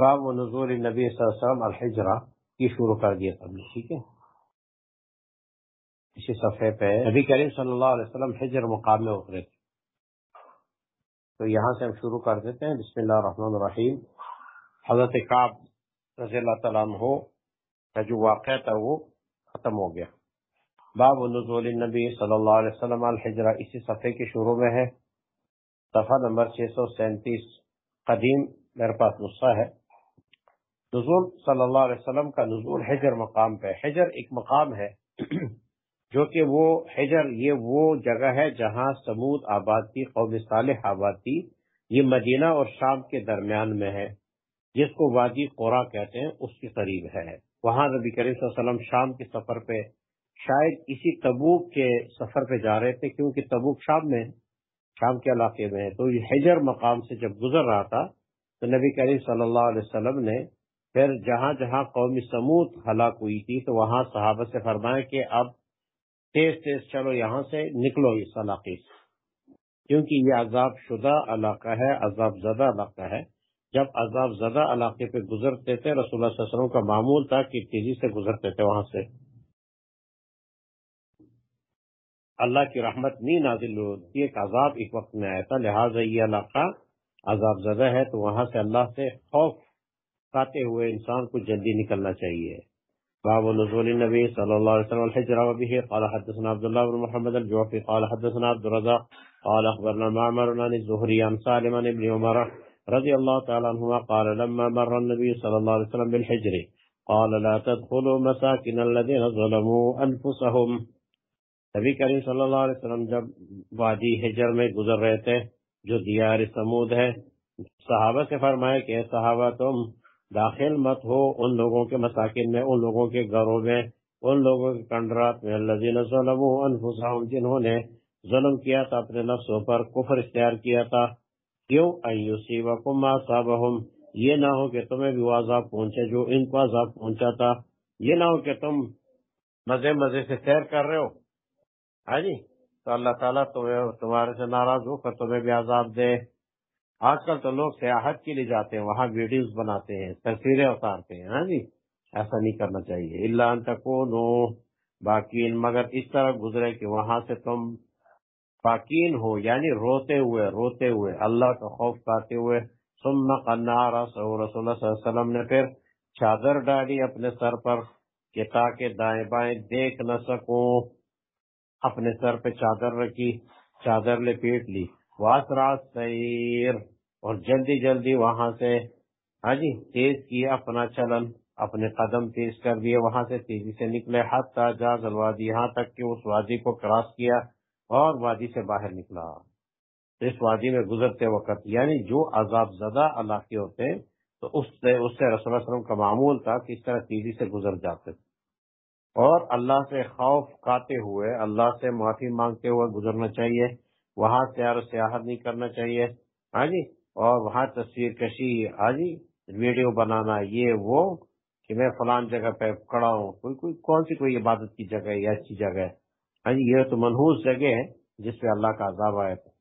باب و نزول نبی صلی اللہ علیہ وسلم الحجرہ کی شروع کر دیا تھا ٹھیک ہے؟ اسی صفحے پہ نبی کریم صلی اللہ علیہ وسلم حجر مقام میں اترے تھے۔ تو یہاں سے ہم شروع کر دیتے ہیں۔ بسم اللہ الرحمن الرحیم۔ حضرت کعب رضی اللہ تعالیٰ عنہ کا جو واقعہ تھا وہ ختم ہو گیا۔ باب نزول النبی صلی اللہ علیہ وسلم الحجرہ اسی صفحے کے شروع میں ہے۔ صفحہ نمبر چھ سو سینتیس قدیم میرے پاس نسخہ ہے۔ نزول صلی اللہ علیہ وسلم کا نزول حجر مقام پہ حجر ایک مقام ہے جو کہ وہ حجر یہ وہ جگہ ہے جہاں سمود آباد کی، قوم صالح آباد کی، یہ مدینہ اور شام کے درمیان میں ہے، جس کو وادی قورا کہتے ہیں، اس کے قریب ہے۔ وہاں نبی کریم صلی اللہ علیہ وسلم شام کے سفر پہ شاید اسی تبوک کے سفر پہ جا رہے تھے، کیونکہ تبوک شام میں، شام کے علاقے میں ہے۔ تو یہ حجر مقام سے جب گزر رہا تھا، تو نبی کریم صلی اللہ علیہ وسلم نے پھر جہاں جہاں قومی سمود ہلاک ہوئی تھی تو وہاں صحابہ سے فرمایا کہ اب تیز تیز چلو یہاں سے نکلو اس علاقے سے۔ کیونکہ یہ عذاب شدہ علاقہ ہے، عذاب زدہ علاقہ ہے۔ جب عذاب زدہ علاقے پہ گزرتے تھے، رسول اللہ صلی اللہ علیہ وسلم کا معمول تھا کہ تیزی سے گزرتے تھے وہاں سے۔ اللہ کی رحمت نہیں نازل ہوتی ایک عذاب ایک وقت میں آیا تھا، لہٰذا یہ علاقہ عذاب زدہ ہے۔ تو وہاں سے اللہ سے خوف کھاتے ہوئے انسان کو جلدی نکلنا چاہیے۔ باب نزول النبي صلى الله عليه وسلم الحجر وبه قال حدثنا عبد الله بن محمد الجوفي قال حدثنا عبد الرزاق۔ قال أخبرنا معمر عن الزهري عن سالم بن عمر رضي الله تعالى عنهما قال لما مر النبي صلى الله عليه وسلم بالحجر۔ قال لا تدخلوا مساكن الذين ظلموا أنفسهم نبی کریم صلی اللہ علیہ وسلم جب وادی حجر میں گزر رہے تھے، جو دیار سمود ہے، صحابہ سے فرمائے کہ صحابہ تم داخل مت ہو ان لوگوں کے مساکن میں، ان لوگوں کے گھروں میں، ان لوگوں کے کنڈرات میں۔ اللہ جنہوں نے ظلم کیا تھا، اپنے نفسوں پر کفر اختیار کیا تھا۔ کیوں؟ یہ نہ ہو کہ تمہیں بھی وہ عذاب پہنچے جو ان کو عذاب پہنچا تھا۔ یہ نہ ہو کہ تم مزے مزے سے سیر کر رہے ہو۔ ہاں جی؟ تو اللہ تعالیٰ تمہیں تمہارے سے ناراض ہو کر تمہیں بھی عذاب دے۔ آج کل تو لوگ سیاحت کے لیے جاتے ہیں، وہاں ویڈیوز بناتے ہیں، تصویریں اتارتے ہیں ہاں جی؟ ایسا نہیں کرنا چاہیے۔ اللہ تکونو باقی مگر اس طرح گزرے کہ وہاں سے تم باقین ہو یعنی روتے ہوئے روتے ہوئے، اللہ کا خوف کھاتے ہوئے۔ ثم قنار رسول اللہ صلی اللہ علیہ وسلم نے پھر چادر ڈالی اپنے سر پر کہ تاکہ دائیں بائیں دیکھ نہ سکوں۔ اپنے سر پہ چادر رکھی، چادر لپیٹ لی۔ واسرا سیر اور جلدی جلدی وہاں سے ہاں جی تیز کیا اپنا چلن، اپنے قدم تیز کر دیے، وہاں سے تیزی سے نکلے، حتی جاز الوادی یہاں تک کہ اس وادی کو کراس کیا اور وادی سے باہر نکلا۔ اس وادی میں گزرتے وقت یعنی جو عذاب زدہ علاقے ہوتے تو اس سے اس سے رسول اللہ وسلم کا معمول تھا کہ اس طرح تیزی سے گزر جاتے۔ اور اللہ سے خوف کاتے ہوئے، اللہ سے معافی مانگتے ہوئے گزرنا چاہیے۔ وہاں سیار و سیاحت نہیں کرنا چاہیے۔ ہاں جی؟ اور وہاں تصویر کشی ہاں جی؟ ویڈیو بنانا، یہ وہ کہ میں فلان جگہ پہ کڑا ہوں۔ کوئی کوئی کون سی کوئی عبادت کی جگہ ہے یا اچھی جگہ ہے؟ ہاں جی یہ تو منحوس جگہ ہے جس پہ اللہ کا عذاب آیا تھا۔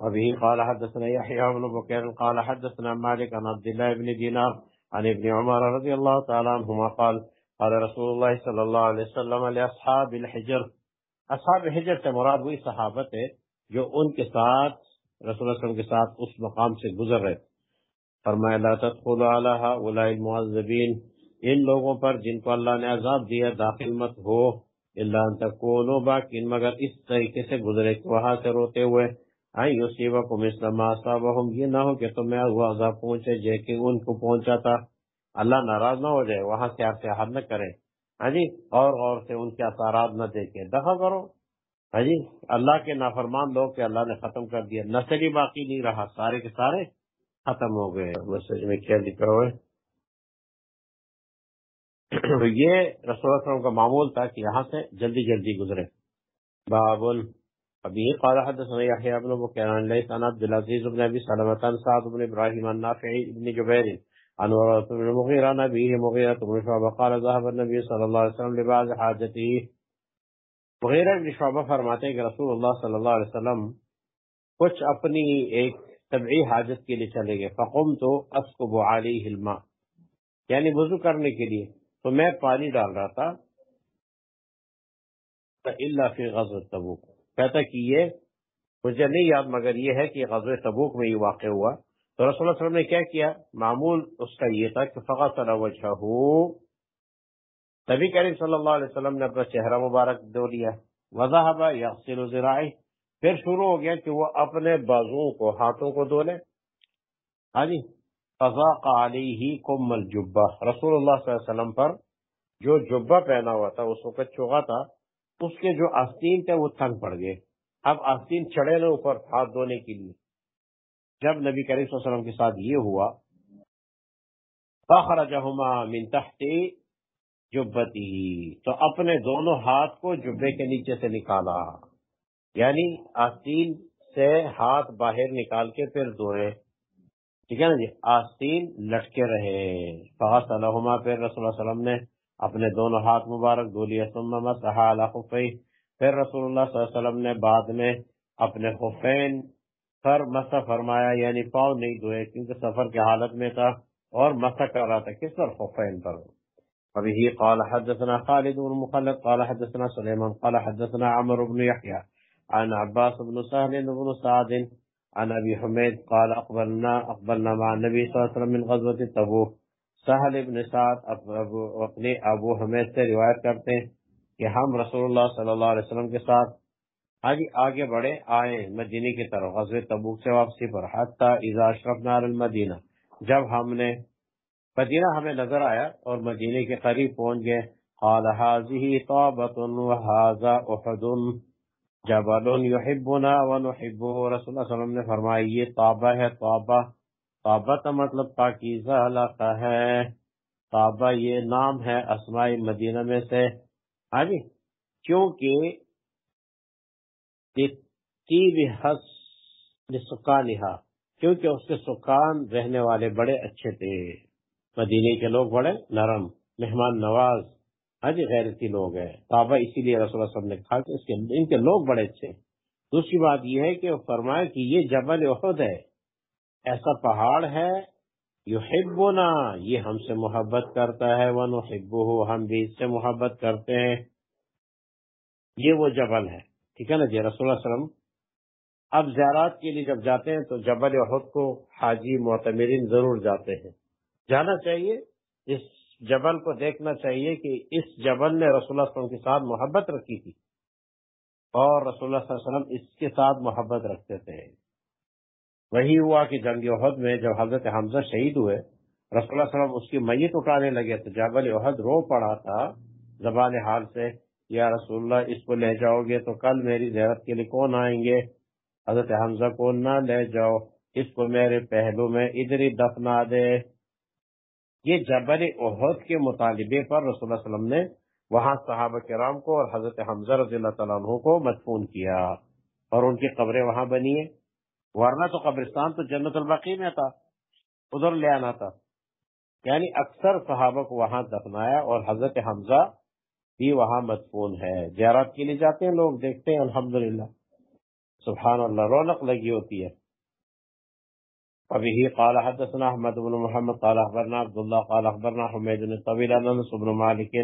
ابھی قال حدثنا يحيى بن بكير قال حدثنا مالك عن عبد الله بن دينار عن ابن عمر رضي الله تعالى عنهما قال قال رسول الله صلى الله عليه وسلم لاصحاب الحجر اصحاب الحجر سے مراد وہی صحابت ہے جو ان کے ساتھ، رسول اللہ وسلم کے ساتھ اس مقام سے گزر رہے فرمایا، لا تدخل علیہ اولائی المعذبین۔ ان لوگوں پر جن کو اللہ نے عذاب دیا، داخل مت ہو۔ اللہ ان تکونو باقین مگر اس طریقے سے گزرے کہ وہاں سے روتے ہوئے۔ آئی یصیبکم اسلام آصابہم یہ نہ ہو کہ تمہیں وہ عذاب پہنچے جے کہ ان کو پہنچا تھا اللہ ناراض نہ ہو جائے، وہاں سے آپ سے حد نہ کرے ہاں جی اور اور سے ان کے اثرات نہ دیکھیں۔ دفع کرو۔ ہاں جی اللہ کے نافرمان لوگ کے اللہ نے ختم کر دیا۔ نسل ہی باقی نہیں رہا، سارے کے سارے ختم ہو گئے۔ مسجد میں کیا لکھا ہوئے تو یہ رسول اللہ کا معمول تھا کہ یہاں سے جلدی جلدی گزرے۔ بابل، ابھی قال حدثنا يحيى بن بكير عن ليس عن عبد العزيز بن ابي سلمة عن سعد بن ابراهيم النافع بن جبير عن ورث بن المغيرة، عن مغيرة بن شعبة، قال ذهب النبي صلى الله عليه وسلم لبعض حاجته. ابن شعبہ فرماتے ہیں کہ رسول اللہ صلی اللہ علیہ وسلم کچھ اپنی ایک طبعی حاجت کے لیے چلے گئے۔ فقم تو اسکب علی ہلما یعنی وضو کرنے کے لیے۔ تو میں پانی ڈال رہا تھا۔ اللہ فی غزل تبوک کہتا کہ یہ مجھے نہیں یاد، مگر یہ ہے کہ غزل تبوک میں یہ واقع ہوا۔ تو رسول اللہ علیہ وسلم نے کیا کیا؟ معمول اس کا یہ تھا کہ فقط وجہ نبی کریم صلی اللہ علیہ وسلم نے اپنا چہرہ مبارک دو لیا۔ وضاحبہ یغسل ذراعی۔ پھر شروع ہو گیا کہ وہ اپنے بازوؤں کو، ہاتھوں کو دھو لے۔ ہاں جی فضاق علیہ کم الجبہ۔ رسول اللہ صلی اللہ علیہ وسلم پر جو جبہ پہنا ہوا تھا، اس وقت چوغا تھا، اس کے جو آستین تھے، وہ تنگ پڑ گئے۔ اب آستین چڑھے نا اوپر ہاتھ دھونے کے لیے۔ جب نبی کریم صلی اللہ علیہ وسلم کے ساتھ یہ ہوا فخرجہما من تحت جبتی تو اپنے دونوں ہاتھ کو جبے کے نیچے سے نکالا۔ یعنی آستین سے ہاتھ باہر نکال کے پھر دھوئے ٹھیک ہے نا جی؟ آستین لٹکے رہے۔ فاص الحما پھر رسول اللہ علیہ وسلم نے اپنے دونوں ہاتھ مبارک دھو لیا خفی پھر رسول اللہ صلی اللہ علیہ وسلم نے بعد میں اپنے خفین پر مسا فرمایا یعنی پاؤں نہیں دھوئے، کیونکہ سفر کی حالت میں تھا اور مسا کر رہا تھا۔ کس پر خفین پر؟ وبه قال حدثنا خالد بن مخلد، قال حدثنا سليمان قال حدثنا عمرو بن يحيى عن عباس بن سهل بن سعد، عن ابي حميد قال اقبلنا اقبلنا مع النبي صلى الله عليه وسلم من غزوه تبوك سهل بن سعد اپنے ابو حمید سے روایت کرتے ہیں کہ ہم رسول اللہ صلی اللہ علیہ وسلم کے ساتھ آگے آگے بڑھے آئے مدینے کی طرف غزوہ تبوک سے واپسی پر، حتی اذا اشرفنا المدینہ، جب ہم نے، مدینہ ہمیں نظر آیا اور مدینے کے قریب پہنچ گئے، قال هذه طابة وهذا احد، جبل يحبنا ونحبه رسول اللہ صلی اللہ علیہ وسلم نے فرمایا، یہ طابہ ہے، طابہ طابہ کا مطلب پاکیزہ علاقہ ہے، طابہ یہ نام ہے اسماء مدینہ میں سے۔ ہاں جی کیونکہ تیب کیونکہ اس کے سکان رہنے والے بڑے اچھے تھے۔ مدینے کے لوگ بڑے نرم، مہمان نواز حج غیرتی لوگ ہیں۔ بابا اسی لیے رسول اللہ صلی اللہ علیہ وسلم نے کہا کہ اس کے ان کے لوگ بڑے اچھے دوسری بات یہ ہے کہ وہ فرمایا کہ یہ جبل احد ہے، ایسا پہاڑ ہے، یحبنا، یہ ہم سے محبت کرتا ہے ونحبه ہم بھی اس سے محبت کرتے ہیں۔ یہ وہ جبل ہے۔ ٹھیک ہے نا جی رسول اللہ علیہ وسلم، اب زیارات کے لیے جب جاتے ہیں تو جبل احد کو حاجی معتمرین ضرور جاتے ہیں۔ جانا چاہیے، اس جبل کو دیکھنا چاہیے کہ اس جبل نے رسول اللہ علیہ وسلم کے ساتھ محبت رکھی تھی۔ اور رسول اللہ صلی اللہ علیہ وسلم اس کے ساتھ محبت رکھتے تھے۔ وہی ہوا کہ جنگ عہد میں جب حضرت حمزہ شہید ہوئے، رسول اللہ علیہ وسلم اس کی میت اٹھانے لگے تو جبل عہد رو پڑا تھا۔ زبان حال سے یا رسول اللہ، اس کو لے جاؤ گے تو کل میری زیارت کے لیے کون آئیں گے؟ حضرت حمزہ کو نہ لے جاؤ، اس کو میرے پہلو میں ادھر ہی دفنا دے۔ یہ جبل احد کے مطالبے پر رسول اللہ علیہ وسلم نے وہاں صحابہ کرام کو اور حضرت حمزہ رضی اللہ تعالیٰ عنہ کو مدفون کیا اور ان کی قبریں وہاں بنی ہیں۔ ورنہ تو قبرستان تو جنت البقی میں تھا، ادھر لے آنا تھا۔ یعنی اکثر صحابہ کو وہاں دفنایا اور حضرت حمزہ بھی وہاں مدفون ہے۔ زیارت کے لیے جاتے ہیں لوگ، دیکھتے ہیں الحمدللہ۔ سبحان اللہ، رونق لگی ہوتی ہے۔ وبه قال حدثنا احمد بن محمد، قال اخبرنا عبد الله قال اخبرنا حميد بن طويل ان انس بن مالك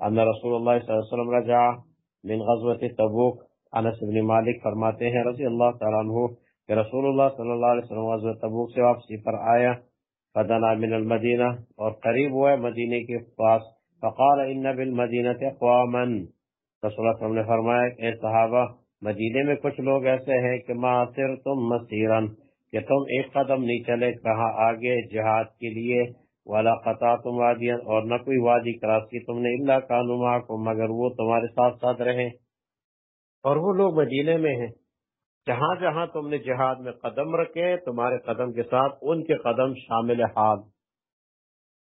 ان رسول الله صلى الله عليه وسلم رجع من غزوه تبوک۔ انس بن مالک فرماتے ہیں رضی اللہ تعالی عنہ کہ رسول اللہ صلی اللہ علیہ وسلم غزوہ تبوک سے واپسی پر آیا، فدنا من المدینہ اور قریب ہوا مدینے کے پاس۔ فقال ان بالمدینہ اقواما رسول اللہ وسلم نے فرمایا، اے صحابہ، مدینے میں کچھ لوگ ایسے ہیں کہ ما سرتم مسیرا کہ تم ایک قدم نہیں چلے کہا آگے جہاد کے لیے والا قطع تم وادی اور نہ کوئی وادی کراس کی تم نے اللہ کا نما کو مگر وہ تمہارے ساتھ ساتھ رہے۔ اور وہ لوگ مدینے میں ہیں۔ جہاں جہاں تم نے جہاد میں قدم رکھے، تمہارے قدم کے ساتھ ان کے قدم شامل حال۔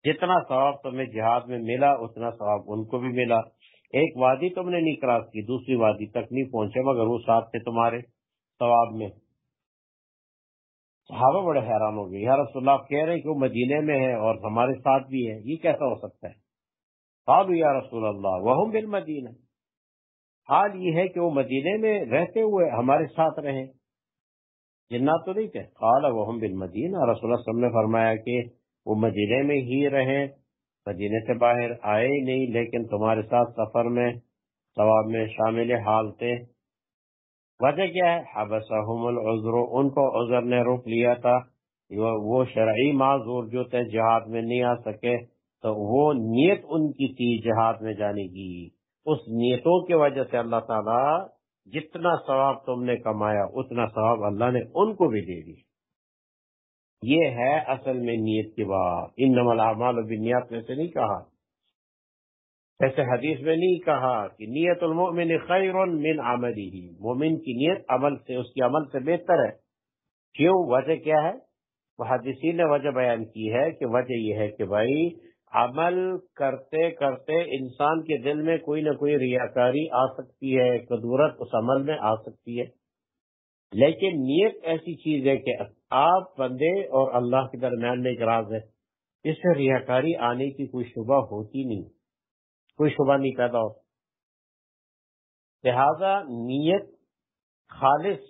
جتنا ثواب تمہیں جہاد میں ملا، اتنا ثواب ان کو بھی ملا۔ ایک وادی تم نے نہیں کراس کی، دوسری وادی تک نہیں پہنچے، مگر وہ ساتھ تھے تمہارے ثواب میں۔ صحابہ بڑے حیران ہو گئے۔ یا رسول اللہ کہہ رہے کہ وہ مدینے میں ہے اور ہمارے ساتھ بھی ہے، یہ کیسا ہو سکتا ہے؟ قالوا یا رسول اللہ وہ بالمدینہ۔ حال یہ ہے کہ وہ مدینے میں رہتے ہوئے ہمارے ساتھ رہے۔ جنات تو نہیں کہ قال وهم بالمدینہ۔ رسول اللہ صلی اللہ علیہ وسلم نے فرمایا کہ وہ مدینے میں ہی رہے مدینے سے باہر آئے ہی نہیں، لیکن تمہارے ساتھ سفر میں، ثواب میں شامل حال تھے۔ وجہ کیا ہے؟ حبسہم العذر، ان کو عذر نے روک لیا تھا۔ وہ شرعی معذور جو تھے جہاد میں نہیں آ سکے، تو وہ نیت ان کی تھی جہاد میں جانے کی۔ اس نیتوں کی وجہ سے اللہ تعالی جتنا ثواب تم نے کمایا، اتنا ثواب اللہ نے ان کو بھی دے دی یہ ہے اصل میں نیت کی بات۔ ان نمل اعمال و بنیاد میں سے نہیں کہا۔ ایسے حدیث میں نہیں کہا کہ نیت المؤمن خیر من عملی ہی مومن کی نیت عمل سے، اس کی عمل سے بہتر ہے۔ کیوں؟ وجہ کیا ہے؟ وہ حدیثی نے وجہ بیان کی ہے کہ وجہ یہ ہے کہ بھائی، عمل کرتے کرتے انسان کے دل میں کوئی نہ کوئی ریاکاری آ سکتی ہے، قدورت اس عمل میں آ سکتی ہے۔ لیکن نیت ایسی چیز ہے کہ آپ بندے اور اللہ کے درمیان میں ایک راز ہے۔ اس سے ریاکاری آنے کی کوئی شبہ ہوتی نہیں۔ کوئی شبہ نہیں پیدا ہو لہذا نیت خالص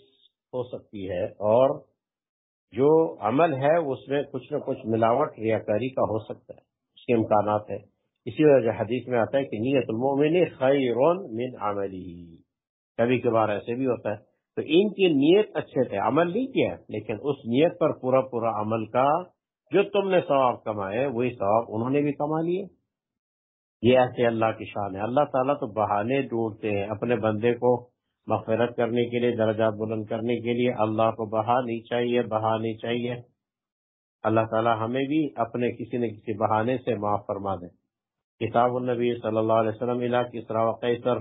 ہو سکتی ہے اور جو عمل ہے اس میں کچھ نہ کچھ ملاوٹ ریاکاری کا ہو سکتا ہے۔ اس کے امکانات ہیں۔ اسی وجہ حدیث میں آتا ہے کہ نیت المومن خیرون من عملی کبھی کبھار ایسے بھی ہوتا ہے۔ تو ان کی نیت اچھے تھے۔ عمل نہیں کیا، لیکن اس نیت پر پورا پورا عمل کا جو تم نے ثواب کمائے وہی ثواب انہوں نے بھی کما لیے یہ ایسے اللہ کی شان ہے۔ اللہ تعالیٰ تو بہانے ڈھونڈتے ہیں اپنے بندے کو مغفرت کرنے کے لیے، درجات بلند کرنے کے لیے۔ اللہ کو بہا نہیں چاہیے، بہا نہیں چاہیے۔ اللہ تعالیٰ ہمیں بھی اپنے کسی نہ کسی بہانے سے معاف فرما دے۔ کتاب النبی صلی اللہ علیہ وسلم کسرا و قیصر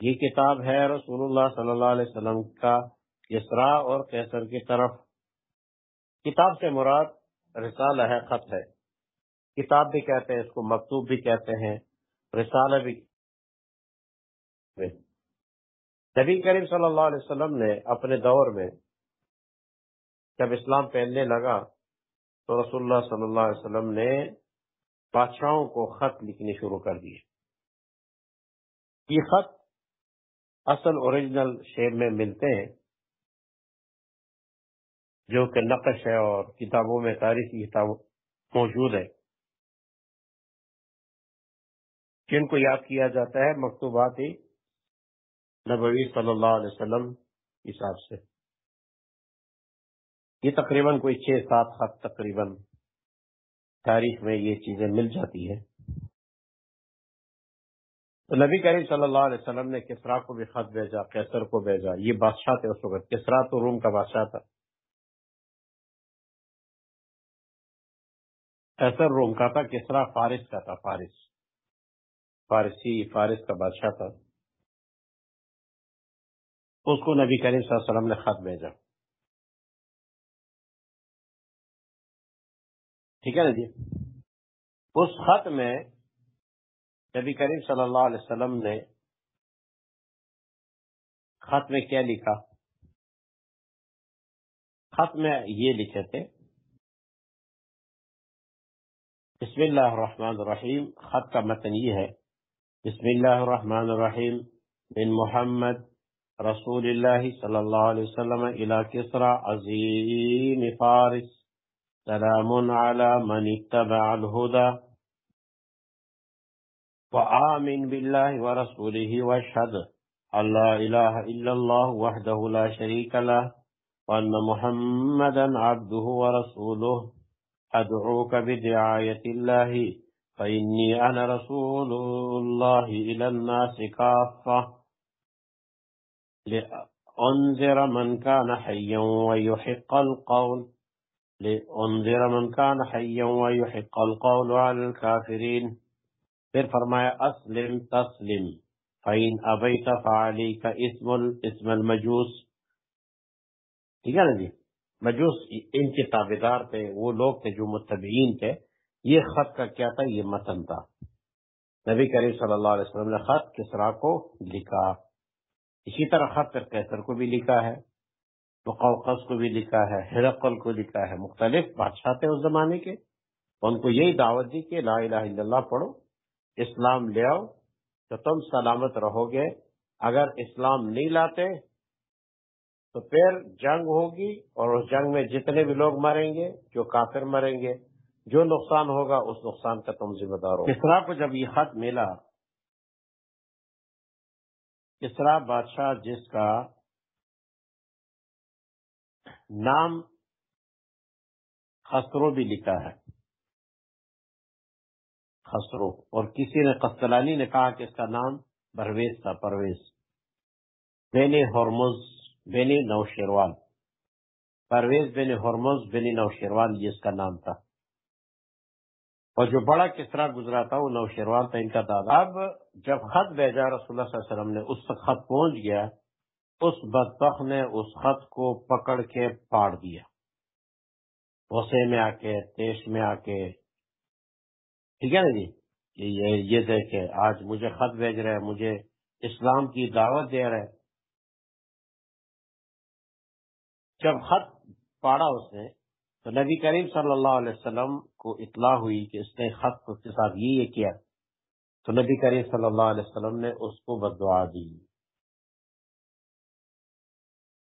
یہ کتاب ہے رسول اللہ صلی اللہ علیہ وسلم کا کسرا اور قیصر کی طرف۔ کتاب سے مراد رسالہ ہے، خط ہے۔ کتاب بھی کہتے ہیں، اس کو مکتوب بھی کہتے ہیں۔ رسالہ بھی۔ نبی کریم صلی اللہ علیہ وسلم نے اپنے دور میں جب اسلام پہننے لگا تو رسول اللہ صلی اللہ علیہ وسلم نے بادشاہوں کو خط لکھنے شروع کر دیے یہ خط اصل اوریجنل شیر میں ملتے ہیں، جو کہ نقش ہے اور کتابوں میں تاریخی کتاب موجود ہے جن کو یاد کیا جاتا ہے مکتوبات نبوی صلی اللہ علیہ وسلم حساب سے۔ یہ تقریباً کوئی چھ سات خط تقریباً تاریخ میں یہ چیزیں مل جاتی ہیں۔ تو نبی کریم صلی اللہ علیہ وسلم نے کسرا کو بھی خط بھیجا کیسر کو بھیجا، یہ بادشاہ تھے اس وقت، کسرا تو روم کا بادشاہ تھا۔ کیسر روم کا تھا، کسرا فارس کا تھا، فارس۔ فارسی، فارس کا بادشاہ تھا۔ اس کو نبی کریم صلی اللہ علیہ وسلم نے خط بھیجا۔ ٹھیک ہے نا جی؟ اس خط میں نبی کریم صلی اللہ علیہ وسلم نے خط میں کیا لکھا؟ خط میں یہ لکھے تھے، بسم اللہ الرحمن الرحیم، خط کا متن یہ ہے، بسم اللہ الرحمن الرحیم بن محمد رسول اللہ صلی اللہ علیہ وسلم الى کسرا عظیم فارس، سلام على من اتبع الهدى وآمن بالله ورسوله واشهد أن لا إله إلا الله وحده لا شريك له وأن محمدا عبده ورسوله. أدعوك بدعاية الله فإني أنا رسول الله إلى الناس كافة. لأنذر من كان حيا ويحق القول. لأنذر من كان حيا ويحق القول على الكافرين. پھر فرمایا، اسلم تسلم فین ابیت فعلیک اسم اسم المجوس۔ ٹھیک ہے نا جی؟ مجوس ان کے تابدار تھے، وہ لوگ تھے جو متبعین تھے۔ یہ خط کا کیا تھا؟ یہ متن تھا۔ نبی کریم صلی اللہ علیہ وسلم نے خط کسرا کو لکھا۔ اسی طرح خط کیسر کو بھی لکھا ہے، مقوقس کو بھی لکھا ہے، ہرقل کو لکھا ہے۔ مختلف بادشاہ تھے اس زمانے کے۔ ان کو یہی دعوت دی کہ لا الہ الا اللہ پڑھو۔ اسلام لے آؤ تو تم سلامت رہو گے۔ اگر اسلام نہیں لاتے تو پھر جنگ ہوگی اور اس جنگ میں جتنے بھی لوگ مریں گے، جو کافر مریں گے، جو نقصان ہوگا، اس نقصان کا تم ذمہ دار ہو۔ کسرا کو جب یہ خط ملا کسرا بادشاہ جس کا نام خسرو بھی لکھا ہے خسرو۔ اور کسی نے قسطلانی نے کہا کہ اس کا نام پرویز تھا، پرویز۔ بین ہرمز بین نو شیروال پرویز بین ہرمز بین نو شیروال یہ اس کا نام تھا۔ اور جو بڑا کسرا گزرا تھا، وہ نو شیروال تھا، ان کا دادا۔ اب جب خط بھیجا، رسول اللہ صلی اللہ علیہ وسلم نے اس تک خط پہنچ گیا، اس بدبخ نے اس خط کو پکڑ کے پاڑ دیا۔ غصے میں آ کے، تیش میں آ کے ٹھیک ہے نا جی؟ یہ دیکھے آج مجھے خط بھیج رہے مجھے اسلام کی دعوت دے رہے جب خط پاڑا اس نے، تو نبی کریم صلی اللہ علیہ وسلم کو اطلاع ہوئی کہ اس نے خط کے ساتھ یہ کیا۔ تو نبی کریم صلی اللہ علیہ وسلم نے اس کو بدعا دی۔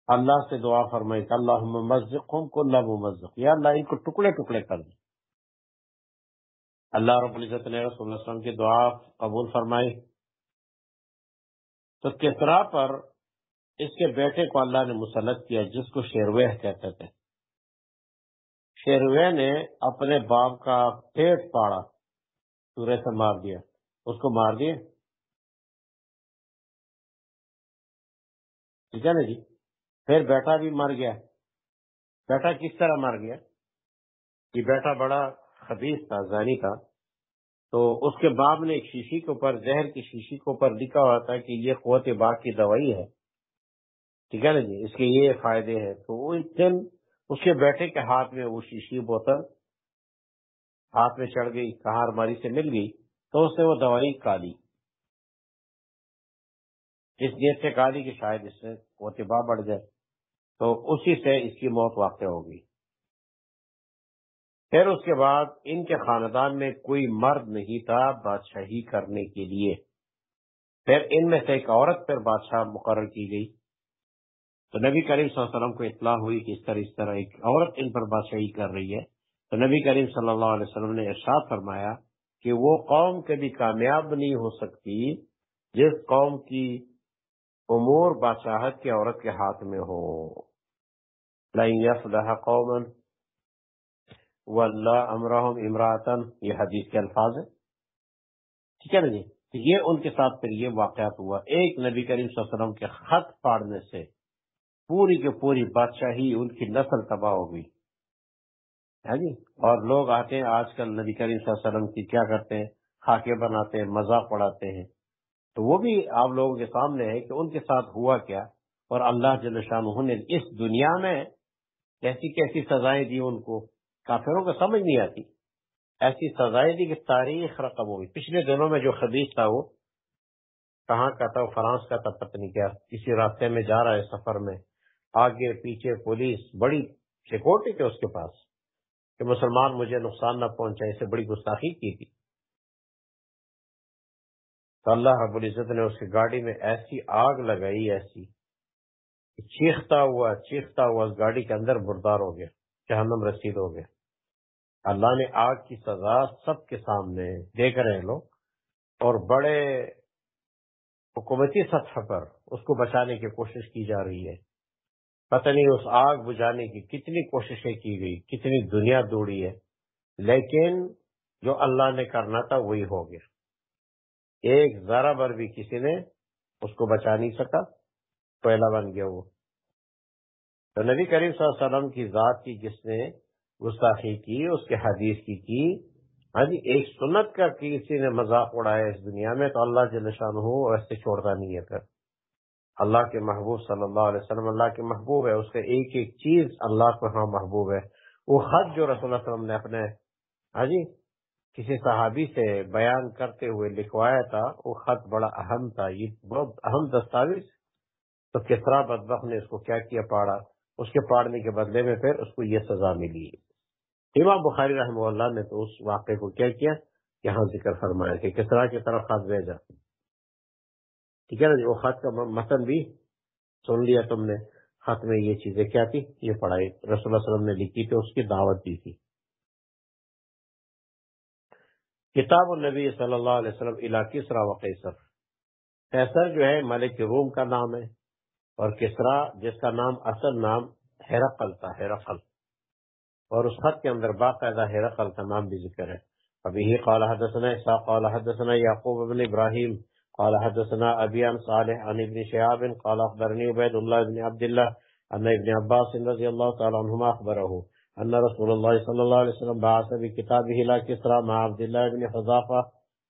اللہ سے دعا فرمائی کہ اللہ ممزق کو اللہ ممزق یا اللہ ان کو ٹکڑے ٹکڑے کر دیں اللہ رب العزت نے رسول اللہ علیہ وسلم کی دعا قبول فرمائی۔ تو کسرا پر اس کے بیٹے کو اللہ نے مسلط کیا، جس کو شیروہ کہتے تھے۔ شیروے نے اپنے باپ کا پیٹ پاڑا سورے سے مار دیا۔ اس کو مار دیا ٹھیک ہے نا جی؟ پھر بیٹا بھی مر گیا۔ بیٹا کس طرح مر گیا؟ یہ بیٹا بڑا خبیص تھا، زانی تھا۔ تو اس کے باپ نے ایک شیشی کے اوپر، زہر کی شیشی کے اوپر لکھا ہوا تھا کہ یہ قوت باغ کی دوائی ہے۔ ٹھیک ہے نا جی؟ اس کے یہ فائدے ہیں۔ تو وہ دن اس کے بیٹے کے ہاتھ میں وہ شیشی، بوتل ہاتھ میں چڑھ گئی کہار ماری سے مل گئی۔ تو اس نے وہ دوائی کالی۔ اس نیت سے کالی کہ شاید اس سے قوت باغ بڑھ جائے۔ تو اسی سے اس کی موت واقع ہوگی پھر اس کے بعد ان کے خاندان میں کوئی مرد نہیں تھا بادشاہی کرنے کے لیے۔ پھر ان میں سے ایک عورت پر بادشاہ مقرر کی گئی۔ تو نبی کریم صلی اللہ علیہ وسلم کو اطلاع ہوئی کہ اس طرح اس طرح ایک عورت ان پر بادشاہی کر رہی ہے۔ تو نبی کریم صلی اللہ علیہ وسلم نے ارشاد فرمایا کہ وہ قوم کبھی کامیاب نہیں ہو سکتی جس قوم کی امور بادشاہت کی عورت کے ہاتھ میں ہو۔ قومن واللہ امرحم امراطن یہ حدیث کے الفاظ ہیں۔ ٹھیک ہے نا جی؟ یہ ان کے ساتھ پھر یہ واقعات ہوا۔ ایک نبی کریم صلی اللہ علیہ وسلم کے خط پاڑنے سے پوری کے پوری بادشاہی ان کی نسل تباہ ہو گئی۔ ہے جی؟ اور لوگ آتے ہیں، آج کل نبی کریم صلی اللہ علیہ وسلم کی کیا کرتے ہیں؟ خاکے بناتے ہیں، مذاق پڑھاتے ہیں۔ تو وہ بھی آپ لوگوں کے سامنے ہے کہ ان کے ساتھ ہوا کیا۔ اور اللہ جل شاہ نے اس دنیا میں کیسی کیسی سزائیں دی ان کو؟ کافروں کو سمجھ نہیں آتی۔ ایسی سزائیں دی کہ تاریخ رقم ہوئی پچھلے دنوں میں جو خدیش تھا وہ کہاں کا تھا؟ وہ فرانس کا تھا، پتہ نہیں کیا۔ کسی راستے میں جا رہا ہے سفر میں۔ آگے پیچھے پولیس، بڑی سیکورٹی تھی اس کے پاس کہ مسلمان مجھے نقصان نہ پہنچائے اسے بڑی گستاخی کی تھی۔ تو اللہ رب العزت نے اس کی گاڑی میں ایسی آگ لگائی، ایسی چیختا ہوا چیختا ہوا اس گاڑی کے اندر بردار ہو گیا، جہنم رسید ہو گیا۔ اللہ نے آگ کی سزا سب کے سامنے دیکھ رہے لوگ اور بڑے حکومتی سطح پر اس کو بچانے کی کوشش کی جا رہی ہے۔ پتہ نہیں اس آگ بجھانے کی کتنی کوششیں کی گئی، کتنی دنیا دوڑی ہے، لیکن جو اللہ نے کرنا تھا وہی ہو گیا۔ ایک ذرا بر بھی کسی نے اس کو بچا نہیں سکا، پہلا بن گیا وہ۔ تو نبی کریم صلی اللہ علیہ وسلم کی ذات کی جس نے گستاخی کی، اس کے حدیث کی کی۔ ہاں جی ایک سنت کا کسی نے مذاق اڑایا اس دنیا میں تو اللہ جل شان ہو ایسے چھوڑتا نہیں ہے پھر۔ اللہ کے محبوب صلی اللہ علیہ وسلم اللہ کے محبوب ہے، اس کا ایک ایک چیز اللہ کو ہاں محبوب ہے۔ وہ خط جو رسول اللہ علیہ وسلم نے اپنے ہاں جی کسی صحابی سے بیان کرتے ہوئے لکھوایا تھا، وہ خط بڑا اہم تھا، یہ بہت اہم دستاویز۔ تو کسرا بدبخ نے اس کو کیا کیا پاڑا؟ اس کے پاڑنے کے بدلے میں پھر اس کو یہ سزا ملی۔ امام بخاری رحمہ اللہ نے تو اس واقعے کو کیا کیا یہاں ذکر فرمایا کہ کس طرح کی طرف خط بھیجا۔ ٹھیک ہے نا جی؟ وہ خط کا متن بھی سن لیا تم نے۔ خط میں یہ چیزیں کیا تھی؟ یہ پڑھائی رسول اللہ علیہ وسلم نے لکھی تھی، اس کی دعوت دی تھی۔ کتاب النبی صلی اللہ علیہ وسلم علاقی سرا و قیصر۔ قیصر جو ہے، ملک روم کا نام ہے اور کسرا جس کا نام اصل نام ہیرقل تھا، ہیرقل۔ اور اس خط کے اندر باقاعدہ ہیرقل کا نام بھی ذکر ہے۔ ابھی ہی قال حدثنا اسحاق، قال حدثنا یعقوب بن ابراہیم، قال حدثنا ابی عن صالح عن ابن شهاب قال اخبرني عبيد الله بن عبد الله ان ابن عباس رضي الله تعالى عنهما اخبره ان رسول الله صلى الله عليه وسلم بعث بكتابه الى كسرى مع عبد الله بن حذافه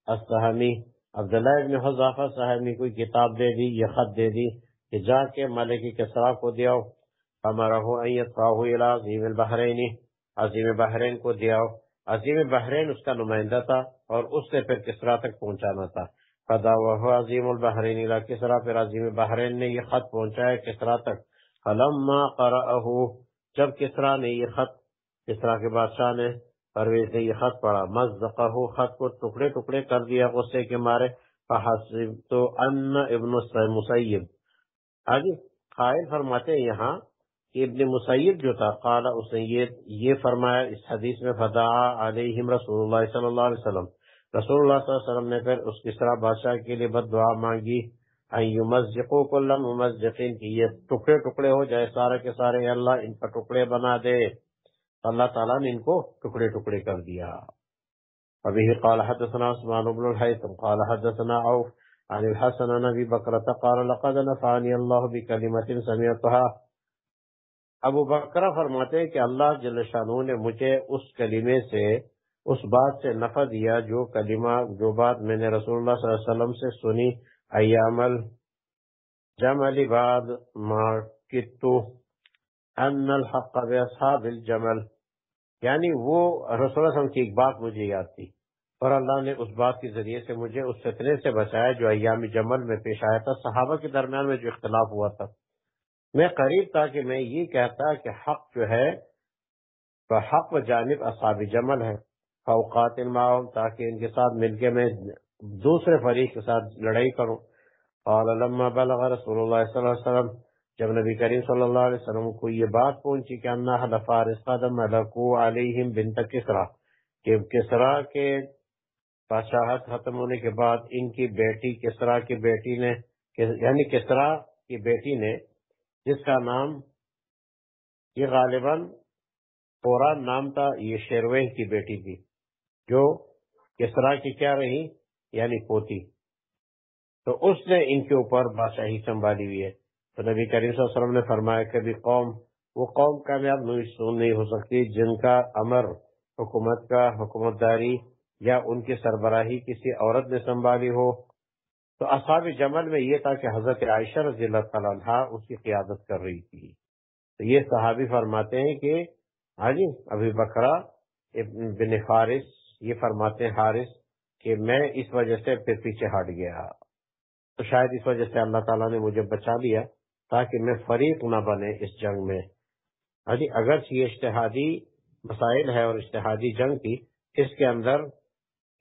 السهمي عبد الله بن حذافه السهمي کوئی کتاب دے دی، یہ خط دے دی کہ جا کے ملک کسرا کو دیاؤ۔ امره ان يدفعه الى عظیم البحرین۔ عظیم بحرین کو دیاؤ عظیم بحرین اس کا نمائندہ تھا اور اس سے پھر کسرا تک پہنچانا تھا؟ فدا وہ عظیم البحرین کسرا پھر عظیم بحرین نے یہ خط پہنچایا کسرا تک؟ فلما قرأه، جب کسرا نے یہ خط کسرا کے بادشاہ نے پرویز نے یہ خط پڑھا؟ مزدقہ خط کو ٹکڑے ٹکڑے کر دیا غصے کے مارے۔ فحسبت ان ابن مسیب آگے قائل فرماتے ہیں یہاں ابن مسید جو تھا، قال، اس نے یہ یہ فرمایا، اس حدیث میں فدا علیہم رسول اللہ صلی اللہ علیہ وسلم۔ رسول اللہ صلی اللہ علیہ وسلم نے پھر اس کی طرح بادشاہ کے لیے بد دعا مانگی یمزقو کل ممزقین کی یہ ٹکڑے ٹکڑے ہو جائے سارے کے سارے اللہ ان کا ٹکڑے بنا دے۔ اللہ تعالیٰ نے ان کو ٹکڑے ٹکڑے کر دیا۔ ابھی قال، حدثنا عثمان بن الحیثم، قال، حدثنا عوف، عن الحسن نبی بکرت قال، لقد نفعني الله بكلمة سمعتها ابو بکرا فرماتے ہیں کہ اللہ جل شانو نے مجھے اس کلمے سے، اس بات سے نفع دیا جو کلمہ، جو بات میں نے رسول اللہ صلی اللہ علیہ وسلم سے سنی۔ ایام الجمل بعد ما کتو ان الحق باصحاب الجمل۔ یعنی وہ رسول اللہ علیہ وسلم کی ایک بات مجھے یاد تھی اور اللہ نے اس بات کے ذریعے سے مجھے اس فتنے سے بچایا جو ایام جمل میں پیش آیا تھا، صحابہ کے درمیان میں جو اختلاف ہوا تھا۔ میں قریب تھا کہ میں یہ کہتا کہ حق جو ہے وہ حق و جانب اصحاب جمل ہے فوقات المعاون تاکہ ان کے ساتھ مل کے میں دوسرے فریق کے ساتھ لڑائی کروں۔ اور لما بلغ رسول اللہ صلی اللہ علیہ وسلم، جب نبی کریم صلی اللہ علیہ وسلم کو یہ بات پہنچی کہ انا حد فارس قدم ملکو علیہم بنت کسرا، کہ کسرا کے بادشاہت ختم ہونے کے بعد ان کی بیٹی، کسرا کی بیٹی نے یعنی کسرا کی بیٹی نے جس کا نام یہ غالباً قرآن نام تھا، یہ شیروہ کی بیٹی تھی، جو کسرا کی کیا رہی؟ یعنی پوتی۔ تو اس نے ان کے اوپر بادشاہی سنبھالی ہوئی ہے۔ تو نبی کریم صلی اللہ علیہ وسلم نے فرمایا کبھی قوم، وہ قوم کامیاب نہیں ہو سکتی، جن کا امر حکومت کا حکومت داری یا ان کی سربراہی کسی عورت نے سنبھالی ہو تو اصحاب جمل میں یہ تھا کہ حضرت عائشہ رضی اللہ تعالیٰ عنہ اس کی قیادت کر رہی تھی۔ تو یہ صحابی فرماتے ہیں کہ ہاں جی ابھی بکرا بن فارس، یہ فرماتے ہیں حارث کہ میں اس وجہ سے پھر پیچھے ہٹ گیا۔ تو شاید اس وجہ سے اللہ تعالیٰ نے مجھے بچا لیا تاکہ میں فریق نہ بنے اس جنگ میں۔ ہاں جی اگر یہ اشتہادی مسائل ہے اور اشتہادی جنگ تھی، اس کے اندر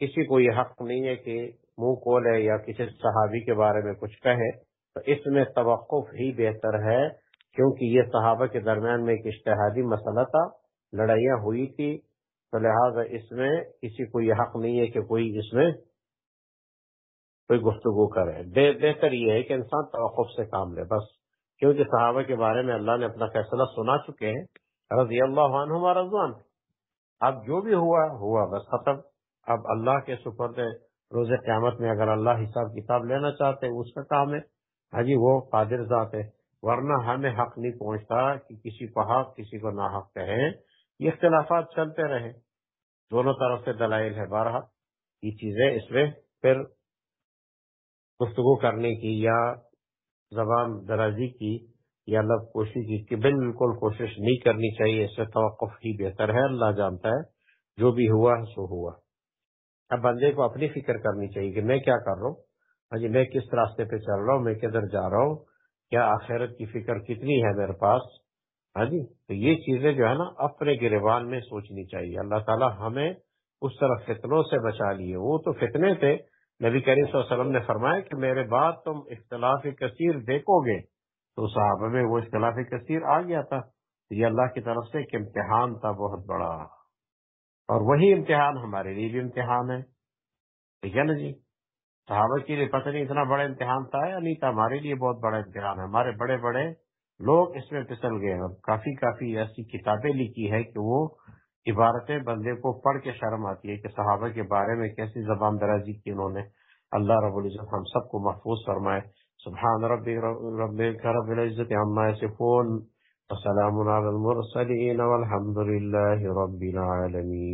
کسی کو یہ حق نہیں ہے کہ منہ کول ہے یا کسی صحابی کے بارے میں کچھ کہے، تو اس میں توقف ہی بہتر ہے، کیونکہ یہ صحابہ کے درمیان میں ایک اشتہادی مسئلہ تھا، لڑائیاں ہوئی تھی، تو لہٰذا اس میں کسی کو یہ حق نہیں ہے کہ کوئی اس میں کوئی گفتگو کرے۔ بہتر یہ ہے کہ انسان توقف سے کام لے، بس۔ کیونکہ صحابہ کے بارے میں اللہ نے اپنا فیصلہ سنا چکے ہیں، رضی اللہ عنہ رضوان۔ اب جو بھی ہوا ہوا بس ختم۔ اب اللہ کے سپرد روز قیامت میں اگر اللہ حساب کتاب لینا چاہتے، اس کا کام ہے۔ ہاں جی وہ قادر ذات ہے۔ ورنہ ہمیں حق نہیں پہنچتا کہ کسی کو حق، کسی کو نہ حق کہیں۔ یہ اختلافات چلتے رہے۔ دونوں طرف سے دلائل ہے بارہ یہ چیزیں اس میں پھر گفتگو کرنے کی یا زبان درازی کی یا لب کوشی کی کہ بالکل کوشش نہیں کرنی چاہیے۔ اس سے توقف ہی بہتر ہے۔ اللہ جانتا ہے۔ جو بھی ہوا سو ہوا۔ اب بندے کو اپنی فکر کرنی چاہیے کہ میں کیا کر رہا ہوں؟ ہاں جی میں کس راستے پہ چل رہا ہوں؟ میں کدھر جا رہا ہوں؟ کیا آخرت کی فکر کتنی ہے میرے پاس؟ ہاں جی تو یہ چیزیں جو ہے نا اپنے گریبان میں سوچنی چاہیے۔ اللہ تعالیٰ ہمیں اس طرح فتنوں سے بچا لیے۔ وہ تو فتنے تھے۔ نبی کریم صلی اللہ علیہ وسلم نے فرمایا کہ میرے بعد تم اختلاف کثیر دیکھو گے۔ تو صحابہ میں وہ اختلاف کثیر آ گیا تھا۔ یہ اللہ کی طرف سے ایک امتحان تھا، بہت بڑا۔ اور وہی امتحان ہمارے لیے بھی امتحان ہے۔ ٹھیک ہے نا جی؟ صحابہ کے لیے پتہ نہیں اتنا بڑا امتحان تھا یا نہیں تھا، ہمارے لیے بہت بڑا امتحان ہے۔ ہمارے بڑے بڑے لوگ اس میں پسل گئے اور کافی کافی ایسی کتابیں لکھی ہے کہ وہ عبارتیں بندے کو پڑھ کے شرم آتی ہے کہ صحابہ کے بارے میں کیسی زبان درازی کی انہوں نے۔ اللہ رب العزت ہم سب کو محفوظ فرمائے۔ سبحان ربی رب رب العزت عما يصفون وسلام على المرسلين والحمد لله رب العالمين